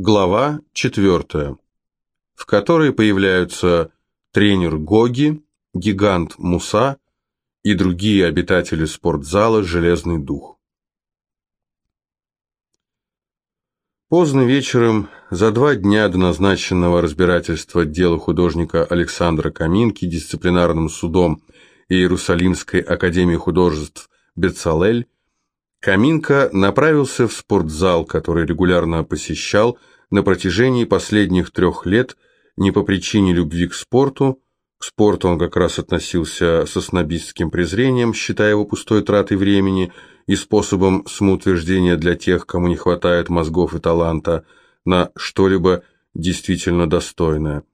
Глава 4, в которой появляются тренер Гоги, гигант Муса и другие обитатели спортзала «Железный дух». Поздно вечером, за два дня до назначенного разбирательства дела художника Александра Каминки дисциплинарным судом Иерусалимской академии художеств Бецалель, Каминка направился в спортзал, который регулярно посещал на протяжении последних трех лет не по причине любви к спорту, к спорту он как раз относился со снобистским презрением, считая его пустой тратой времени и способом самоутверждения для тех, кому не хватает мозгов и таланта на что-либо действительно достойное.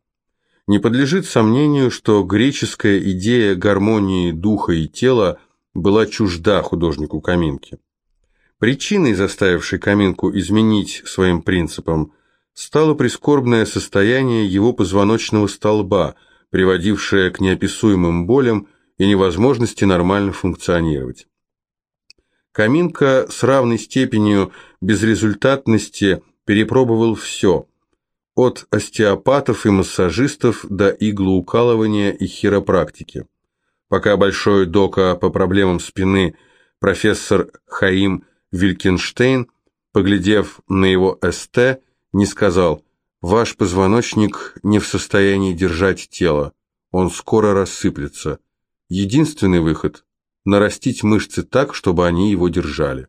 Не подлежит сомнению, что греческая идея гармонии духа и тела была чужда художнику Каминки. Причиной, заставившей Каминку изменить своим принципам, стало прискорбное состояние его позвоночного столба, приводившее к неописуемым болям и невозможности нормально функционировать. Каминка с равной степенью безрезультатности перепробовал все, от остеопатов и массажистов до иглоукалывания и хиропрактики. Пока большой дока по проблемам спины профессор Хаим Вилькенштейн, поглядев на его СТ, не сказал «Ваш позвоночник не в состоянии держать тело, он скоро рассыплется. Единственный выход – нарастить мышцы так, чтобы они его держали».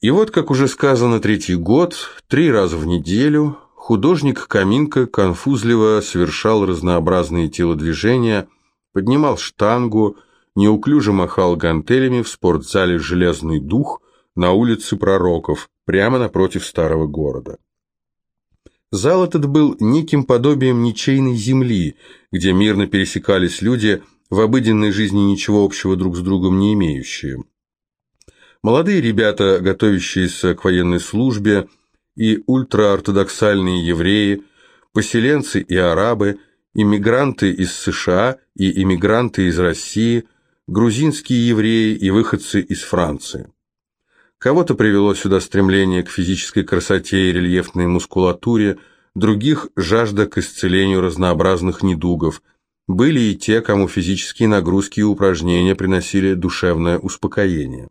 И вот, как уже сказано, третий год, три раза в неделю, художник Каминка конфузливо совершал разнообразные телодвижения, поднимал штангу, неуклюже махал гантелями в спортзале «Железный дух» на улице Пророков, прямо напротив старого города. Зал этот был неким подобием ничейной земли, где мирно пересекались люди, в обыденной жизни ничего общего друг с другом не имеющие. Молодые ребята, готовящиеся к военной службе, и ультраортодоксальные евреи, поселенцы и арабы, иммигранты из США и иммигранты из России – грузинские евреи и выходцы из Франции. Кого-то привело сюда стремление к физической красоте и рельефной мускулатуре, других – жажда к исцелению разнообразных недугов. Были и те, кому физические нагрузки и упражнения приносили душевное успокоение.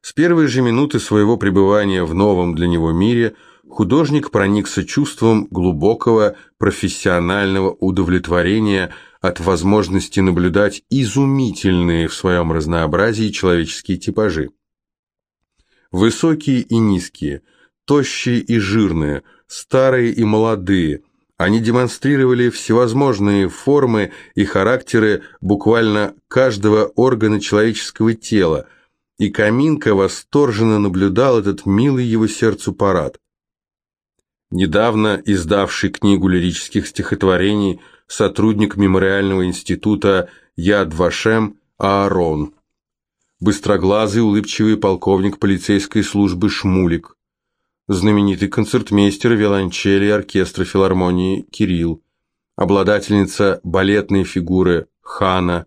С первой же минуты своего пребывания в новом для него мире художник проникся чувством глубокого профессионального удовлетворения – от возможности наблюдать изумительные в своем разнообразии человеческие типажи. Высокие и низкие, тощие и жирные, старые и молодые, они демонстрировали всевозможные формы и характеры буквально каждого органа человеческого тела, и Каминка восторженно наблюдал этот милый его сердцу парад. Недавно издавший книгу лирических стихотворений – сотрудник мемориального института Яд Вашем Аарон, быстроглазый улыбчивый полковник полицейской службы Шмулик, знаменитый концертмейстер виолончели оркестра филармонии Кирилл, обладательница балетной фигуры Хана,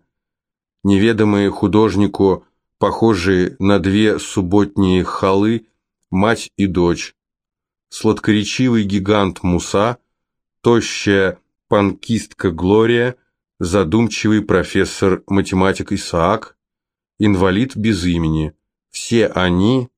неведомые художнику, похожие на две субботние халы, мать и дочь, сладкоречивый гигант Муса, тощая панкистка Глория, задумчивый профессор-математик Исаак, инвалид без имени. Все они,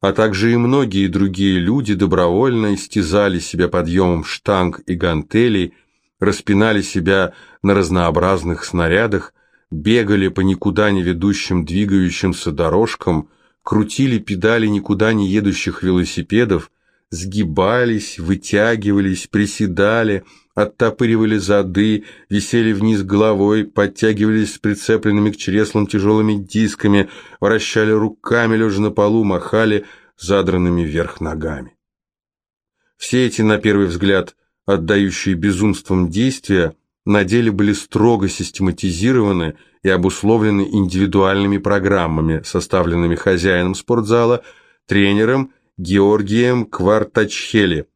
а также и многие другие люди добровольно истязали себя подъемом штанг и гантелей, распинали себя на разнообразных снарядах, бегали по никуда не ведущим двигающимся дорожкам, крутили педали никуда не едущих велосипедов, сгибались, вытягивались, приседали, оттопыривали зады, висели вниз головой, подтягивались с прицепленными к чреслам тяжелыми дисками, вращали руками, лежа на полу, махали задранными вверх ногами. Все эти, на первый взгляд, отдающие безумством действия, на деле были строго систематизированы и обусловлены индивидуальными программами, составленными хозяином спортзала, тренером Георгием Квартачхели,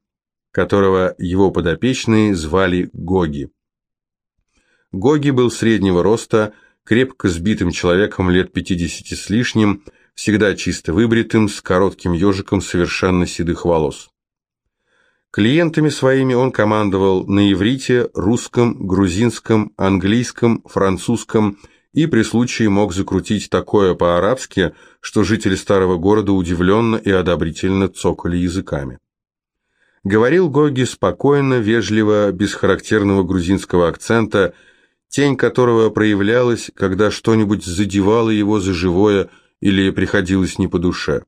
которого его подопечные звали Гоги. Гоги был среднего роста, крепко сбитым человеком лет 50 с лишним, всегда чисто выбритым, с коротким ежиком совершенно седых волос. Клиентами своими он командовал на иврите, русском, грузинском, английском, французском и при случае мог закрутить такое по-арабски, что жители старого города удивленно и одобрительно цокали языками. Говорил Гоги спокойно, вежливо, без характерного грузинского акцента, тень которого проявлялась, когда что-нибудь задевало его за живое или приходилось не по душе.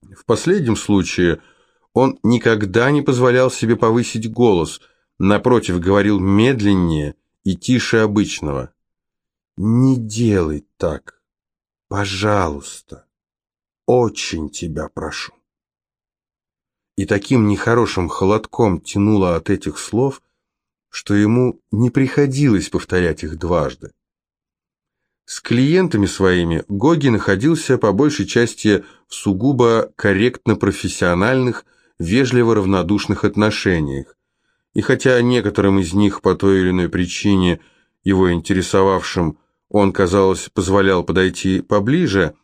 В последнем случае – он никогда не позволял себе повысить голос, напротив, говорил медленнее и тише обычного. «Не делай так, пожалуйста, очень тебя прошу». И таким нехорошим холодком тянуло от этих слов, что ему не приходилось повторять их дважды. С клиентами своими Гоги находился по большей части в сугубо корректно-профессиональных, вежливо равнодушных отношениях. И хотя некоторым из них по той или иной причине, его интересовавшим, он, казалось, позволял подойти поближе,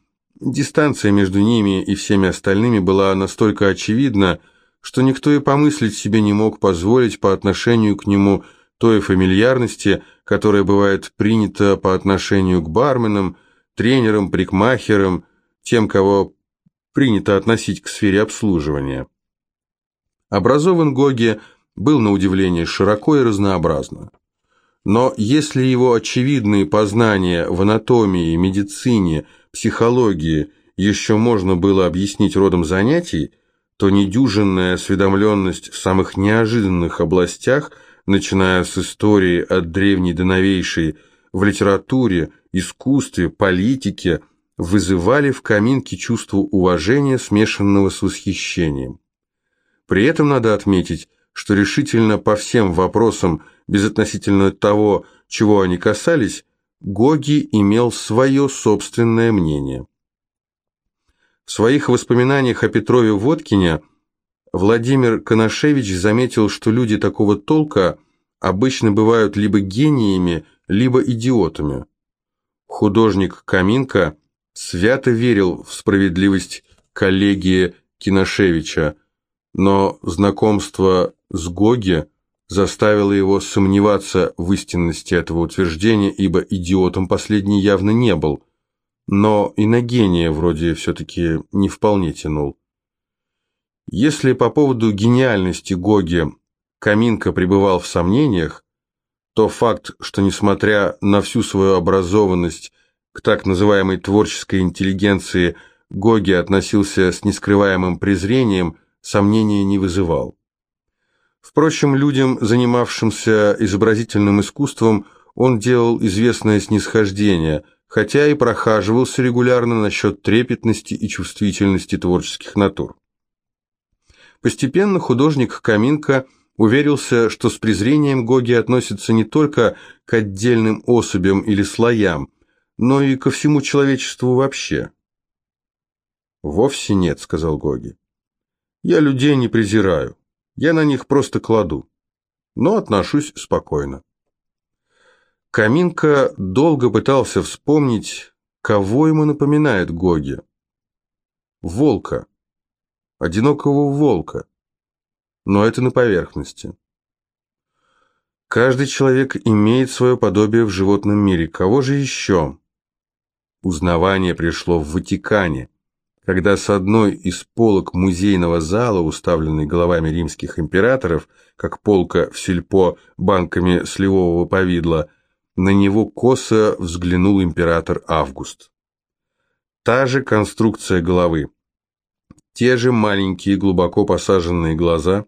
дистанция между ними и всеми остальными была настолько очевидна, что никто и помыслить себе не мог позволить по отношению к нему той фамильярности, которая бывает принята по отношению к барменам, тренерам, прикмахерам, тем, кого принято относить к сфере обслуживания. Образован Гоги был на удивление широко и разнообразно. Но если его очевидные познания в анатомии, медицине, психологии еще можно было объяснить родом занятий, то недюжинная осведомленность в самых неожиданных областях, начиная с истории от древней до новейшей, в литературе, искусстве, политике, вызывали в Каминке чувство уважения, смешанного с восхищением. При этом надо отметить, что решительно по всем вопросам, безотносительно того, чего они касались, Гоги имел свое собственное мнение. В своих воспоминаниях о Петрове Водкине Владимир Коношевич заметил, что люди такого толка обычно бывают либо гениями, либо идиотами. Художник Каминка свято верил в справедливость коллегии Киношевича, но знакомство с Гоги заставило его сомневаться в истинности этого утверждения, ибо идиотом последний явно не был, но и на гения вроде все-таки не вполне тянул. Если по поводу гениальности Гоги Каминка пребывал в сомнениях, то факт, что несмотря на всю свою образованность к так называемой творческой интеллигенции Гоги относился с нескрываемым презрением – сомнения не вызывал. Впрочем, людям, занимавшимся изобразительным искусством, он делал известное снисхождение, хотя и прохаживался регулярно насчет трепетности и чувствительности творческих натур. Постепенно художник Каминка уверился, что с презрением Гоги относится не только к отдельным особям или слоям, но и ко всему человечеству вообще. «Вовсе нет», — сказал Гоги. Я людей не презираю, я на них просто кладу, но отношусь спокойно. Каминка долго пытался вспомнить, кого ему напоминает Гоги. Волка. Одинокого волка. Но это на поверхности. Каждый человек имеет свое подобие в животном мире. Кого же еще? Узнавание пришло в Ватикане когда с одной из полок музейного зала, уставленной головами римских императоров, как полка в сельпо банками сливового повидла, на него косо взглянул император Август. Та же конструкция головы, те же маленькие глубоко посаженные глаза,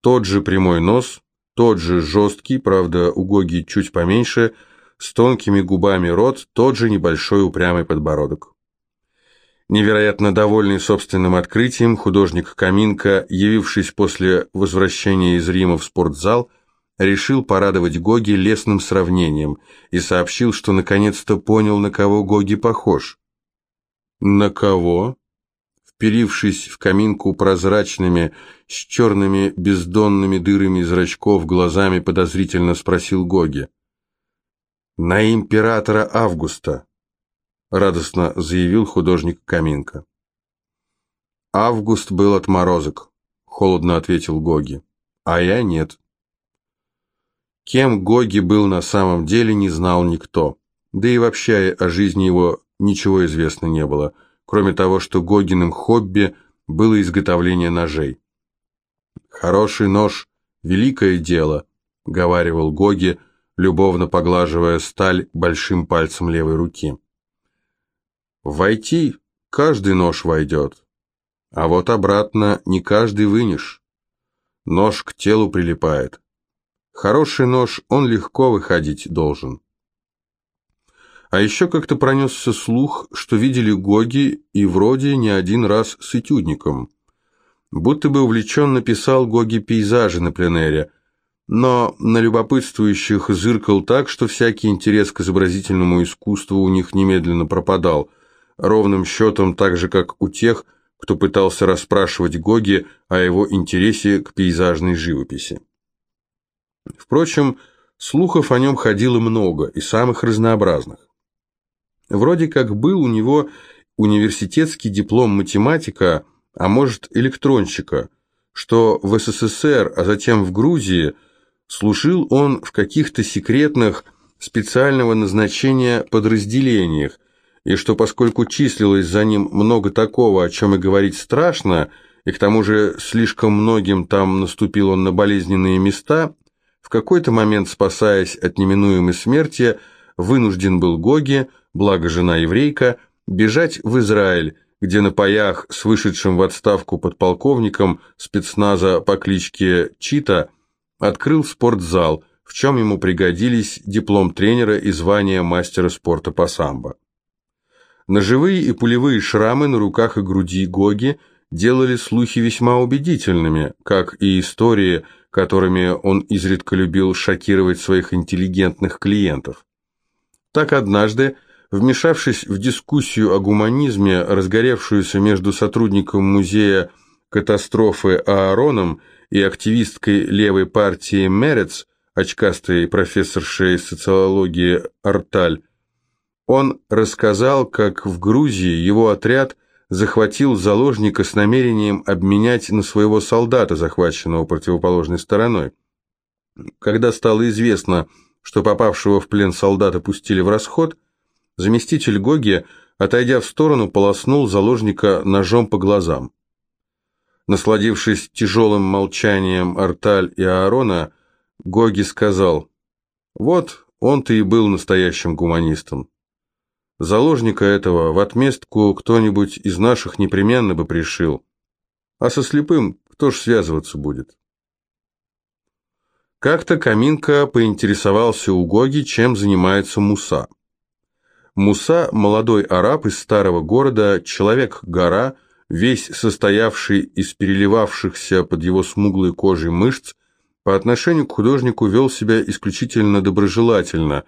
тот же прямой нос, тот же жесткий, правда, у Гоги чуть поменьше, с тонкими губами рот, тот же небольшой упрямый подбородок. Невероятно довольный собственным открытием, художник Каминка, явившись после возвращения из Рима в спортзал, решил порадовать Гоги лесным сравнением и сообщил, что наконец-то понял, на кого Гоги похож. «На кого?» Вперившись в каминку прозрачными, с черными бездонными дырами зрачков глазами, подозрительно спросил Гоги. «На императора Августа», радостно заявил художник Каминка. Август был отморозок. холодно ответил Гоги. А я нет. Кем Гоги был на самом деле, не знал никто. Да и вообще о жизни его ничего известно не было, кроме того, что Гогиным хобби было изготовление ножей. «Хороший нож – великое дело», – говаривал Гоги, любовно поглаживая сталь большим пальцем левой руки. «Войти каждый нож войдет, а вот обратно не каждый вынешь. Нож к телу прилипает. Хороший нож, он легко выходить должен». А еще как-то пронесся слух, что видели Гоги и вроде не один раз с этюдником. Будто бы увлеченно писал Гоги пейзажи на пленэре, но на любопытствующих зыркал так, что всякий интерес к изобразительному искусству у них немедленно пропадал, ровным счетом так же, как у тех, кто пытался расспрашивать Гоги о его интересе к пейзажной живописи. Впрочем, слухов о нем ходило много и самых разнообразных. Вроде как был у него университетский диплом математика, а может электронщика, что в СССР, а затем в Грузии, служил он в каких-то секретных специального назначения подразделениях, и что поскольку числилось за ним много такого, о чем и говорить страшно, и к тому же слишком многим там наступил он на болезненные места, в какой-то момент, спасаясь от неминуемой смерти, вынужден был Гоги – благо жена еврейка, бежать в Израиль, где на паях с вышедшим в отставку подполковником спецназа по кличке Чита открыл спортзал, в чем ему пригодились диплом тренера и звание мастера спорта по самбо. Ножевые и пулевые шрамы на руках и груди Гоги делали слухи весьма убедительными, как и истории, которыми он изредка любил шокировать своих интеллигентных клиентов. Так однажды Вмешавшись в дискуссию о гуманизме, разгоревшуюся между сотрудником музея катастрофы Аароном и активисткой левой партии Мерец, очкастой профессоршей социологии Арталь, он рассказал, как в Грузии его отряд захватил заложника с намерением обменять на своего солдата, захваченного противоположной стороной. Когда стало известно, что попавшего в плен солдата пустили в расход, Заместитель Гоги, отойдя в сторону, полоснул заложника ножом по глазам. Насладившись тяжелым молчанием Арталь и Аарона, Гоги сказал, «Вот он-то и был настоящим гуманистом. Заложника этого в отместку кто-нибудь из наших непременно бы пришил. А со слепым кто ж связываться будет?» Как-то Каминка поинтересовался у Гоги, чем занимается Муса. Муса, молодой араб из старого города, человек-гора, весь состоявший из переливавшихся под его смуглой кожей мышц, по отношению к художнику вел себя исключительно доброжелательно,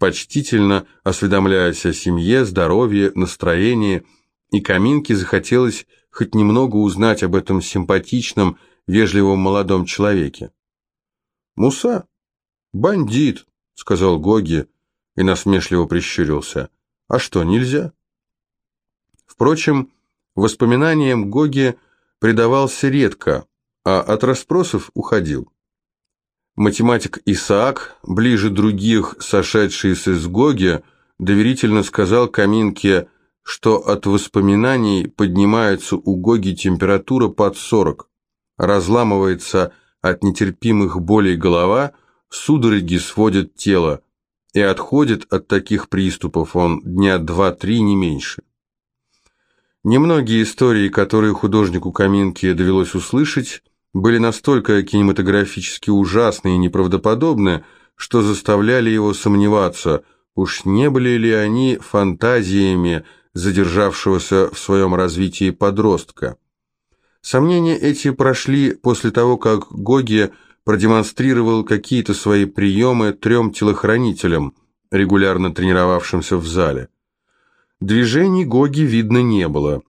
почтительно осведомляясь о семье, здоровье, настроении, и Каминке захотелось хоть немного узнать об этом симпатичном, вежливом молодом человеке. «Муса? Бандит», — сказал Гоги, — и насмешливо прищурился. «А что, нельзя?» Впрочем, воспоминаниям Гоги предавался редко, а от расспросов уходил. Математик Исаак, ближе других сошедшийся с Гоги, доверительно сказал Каминке, что от воспоминаний поднимается у Гоги температура под 40, разламывается от нетерпимых болей голова, судороги сводят тело, и отходит от таких приступов он дня два-три, не меньше. Немногие истории, которые художнику Каминке довелось услышать, были настолько кинематографически ужасны и неправдоподобны, что заставляли его сомневаться, уж не были ли они фантазиями задержавшегося в своем развитии подростка. Сомнения эти прошли после того, как Гоги продемонстрировал какие-то свои приемы трем телохранителям, регулярно тренировавшимся в зале. Движений Гоги видно не было,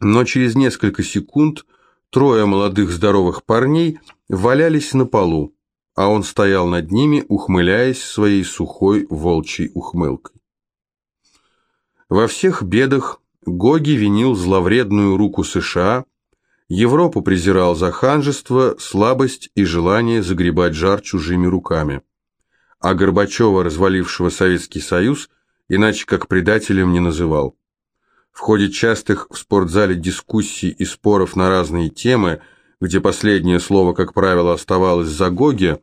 но через несколько секунд трое молодых здоровых парней валялись на полу, а он стоял над ними, ухмыляясь своей сухой волчьей ухмылкой. Во всех бедах Гоги винил зловредную руку США, Европу презирал за ханжество, слабость и желание загребать жар чужими руками. А Горбачева, развалившего Советский Союз, иначе как предателем не называл. В ходе частых в спортзале дискуссий и споров на разные темы, где последнее слово, как правило, оставалось за Гоги,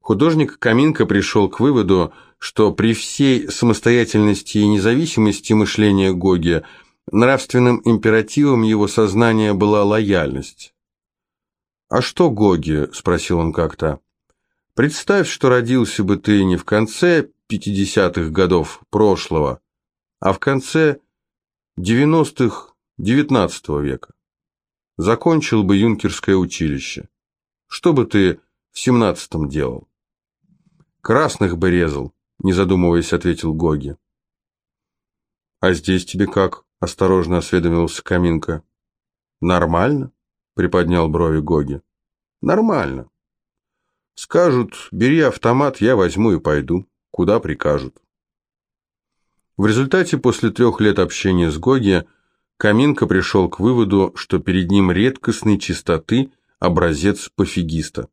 художник Каминко пришел к выводу, что при всей самостоятельности и независимости мышления Гоги – Нравственным императивом его сознания была лояльность. «А что Гоги?» – спросил он как-то. «Представь, что родился бы ты не в конце 50-х годов прошлого, а в конце 90-х XIX века. Закончил бы юнкерское училище. Что бы ты в 17-м делал?» «Красных бы резал», – не задумываясь, ответил Гоги. «А здесь тебе как?» – осторожно осведомился Каминка. «Нормально?» – приподнял брови Гоги. «Нормально. Скажут, бери автомат, я возьму и пойду, куда прикажут». В результате, после трех лет общения с Гоги, Каминка пришел к выводу, что перед ним редкостной чистоты образец пофигиста.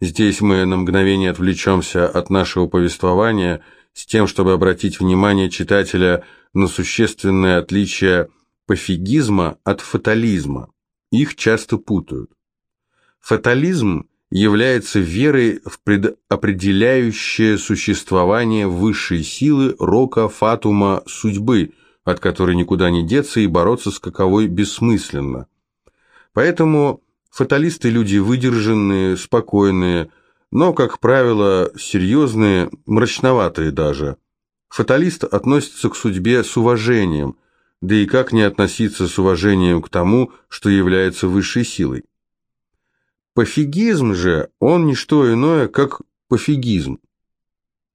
Здесь мы на мгновение отвлечемся от нашего повествования с тем, чтобы обратить внимание читателя – на существенное отличие пофигизма от фатализма. Их часто путают. Фатализм является верой в предопределяющее существование высшей силы рока фатума судьбы, от которой никуда не деться и бороться с каковой бессмысленно. Поэтому фаталисты люди выдержанные, спокойные, но, как правило, серьезные, мрачноватые даже – Фаталист относится к судьбе с уважением, да и как не относиться с уважением к тому, что является высшей силой. Пофигизм же, он не что иное, как пофигизм.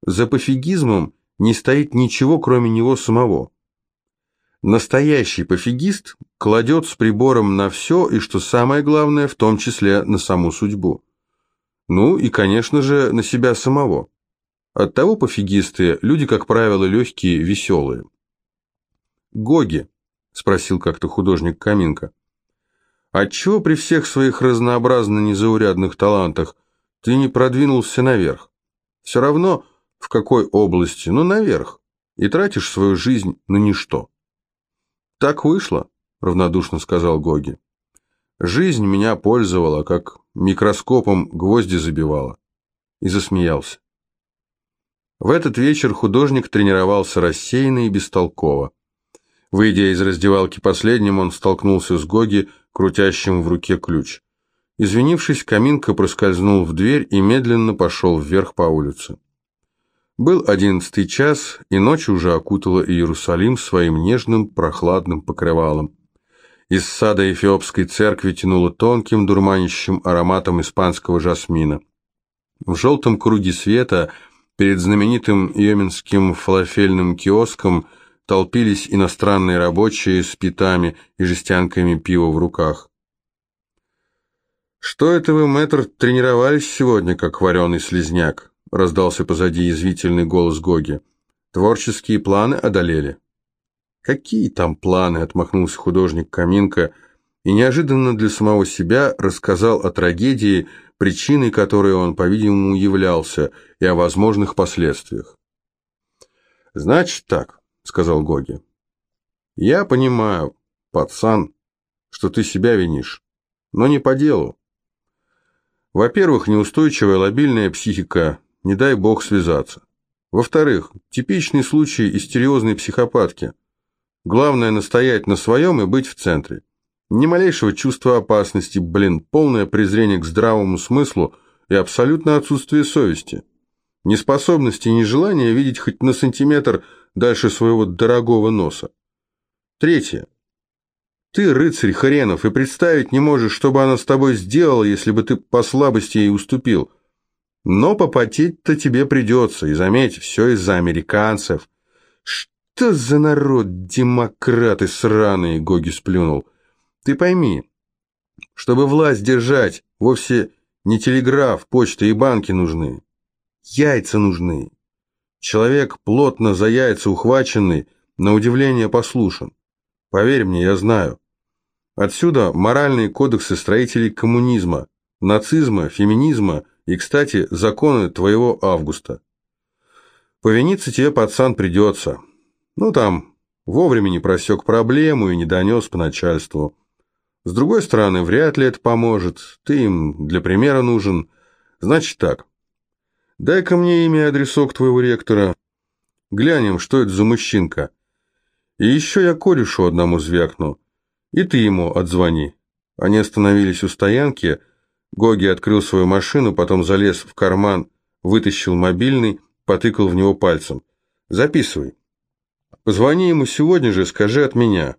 За пофигизмом не стоит ничего, кроме него самого. Настоящий пофигист кладет с прибором на все, и, что самое главное, в том числе на саму судьбу. Ну и, конечно же, на себя самого. Оттого пофигисты – люди, как правило, легкие, веселые. «Гоги», – спросил как-то художник Каминка, – «отчего при всех своих разнообразно незаурядных талантах ты не продвинулся наверх? Все равно, в какой области, но наверх, и тратишь свою жизнь на ничто». «Так вышло», – равнодушно сказал Гоги. «Жизнь меня пользовала, как микроскопом гвозди забивала». И засмеялся. В этот вечер художник тренировался рассеянно и бестолково. Выйдя из раздевалки последним, он столкнулся с Гоги, крутящим в руке ключ. Извинившись, Каминка проскользнул в дверь и медленно пошел вверх по улице. Был одиннадцатый час, и ночь уже окутала Иерусалим своим нежным прохладным покрывалом. Из сада Эфиопской церкви тянуло тонким дурманящим ароматом испанского жасмина. В желтом круге света – Перед знаменитым йеменским фалафельным киоском толпились иностранные рабочие с питами и жестянками пива в руках. «Что это вы, мэтр, тренировались сегодня, как вареный слезняк?» — раздался позади язвительный голос Гоги. «Творческие планы одолели». «Какие там планы?» — отмахнулся художник Каминка и неожиданно для самого себя рассказал о трагедии, причиной которой он, по-видимому, являлся, и о возможных последствиях. «Значит так», — сказал Гоги. «Я понимаю, пацан, что ты себя винишь, но не по делу. Во-первых, неустойчивая лобильная психика, не дай бог связаться. Во-вторых, типичный случай истериозной психопатки. Главное настоять на своем и быть в центре. Ни малейшего чувства опасности, блин, полное презрение к здравому смыслу и абсолютное отсутствие совести. Неспособности и нежелания видеть хоть на сантиметр дальше своего дорогого носа. Третье. Ты, рыцарь хренов, и представить не можешь, что бы она с тобой сделала, если бы ты по слабости ей уступил. Но попотеть-то тебе придется, и заметь, все из-за американцев. Что за народ, демократы сраные, Гоги сплюнул. Ты пойми, чтобы власть держать, вовсе не телеграф, почта и банки нужны. Яйца нужны. Человек, плотно за яйца ухваченный, на удивление послушен. Поверь мне, я знаю. Отсюда моральные кодексы строителей коммунизма, нацизма, феминизма и, кстати, законы твоего Августа. Повиниться тебе, пацан, придется. Ну там, вовремя не просек проблему и не донес по начальству. С другой стороны, вряд ли это поможет. Ты им для примера нужен. Значит так. Дай-ка мне имя и адресок твоего ректора. Глянем, что это за мужчинка. И еще я корешу одному звякну. И ты ему отзвони. Они остановились у стоянки. Гоги открыл свою машину, потом залез в карман, вытащил мобильный потыкал в него пальцем. «Записывай. Позвони ему сегодня же, скажи от меня.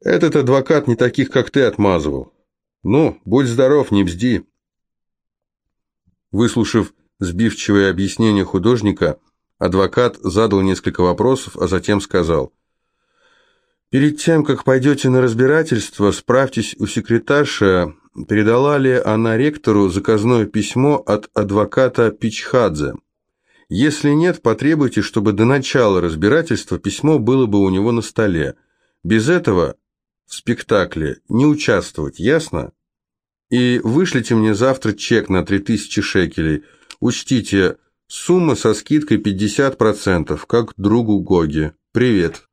Этот адвокат не таких, как ты, отмазывал. Ну, будь здоров, не бзди». Выслушав сбивчивое объяснение художника, адвокат задал несколько вопросов, а затем сказал «Перед тем, как пойдете на разбирательство, справьтесь у секретарши, передала ли она ректору заказное письмо от адвоката Пичхадзе». Если нет, потребуйте, чтобы до начала разбирательства письмо было бы у него на столе. Без этого в спектакле не участвовать, ясно? И вышлите мне завтра чек на 3000 шекелей. Учтите, сумма со скидкой 50%, как другу Гоги. Привет.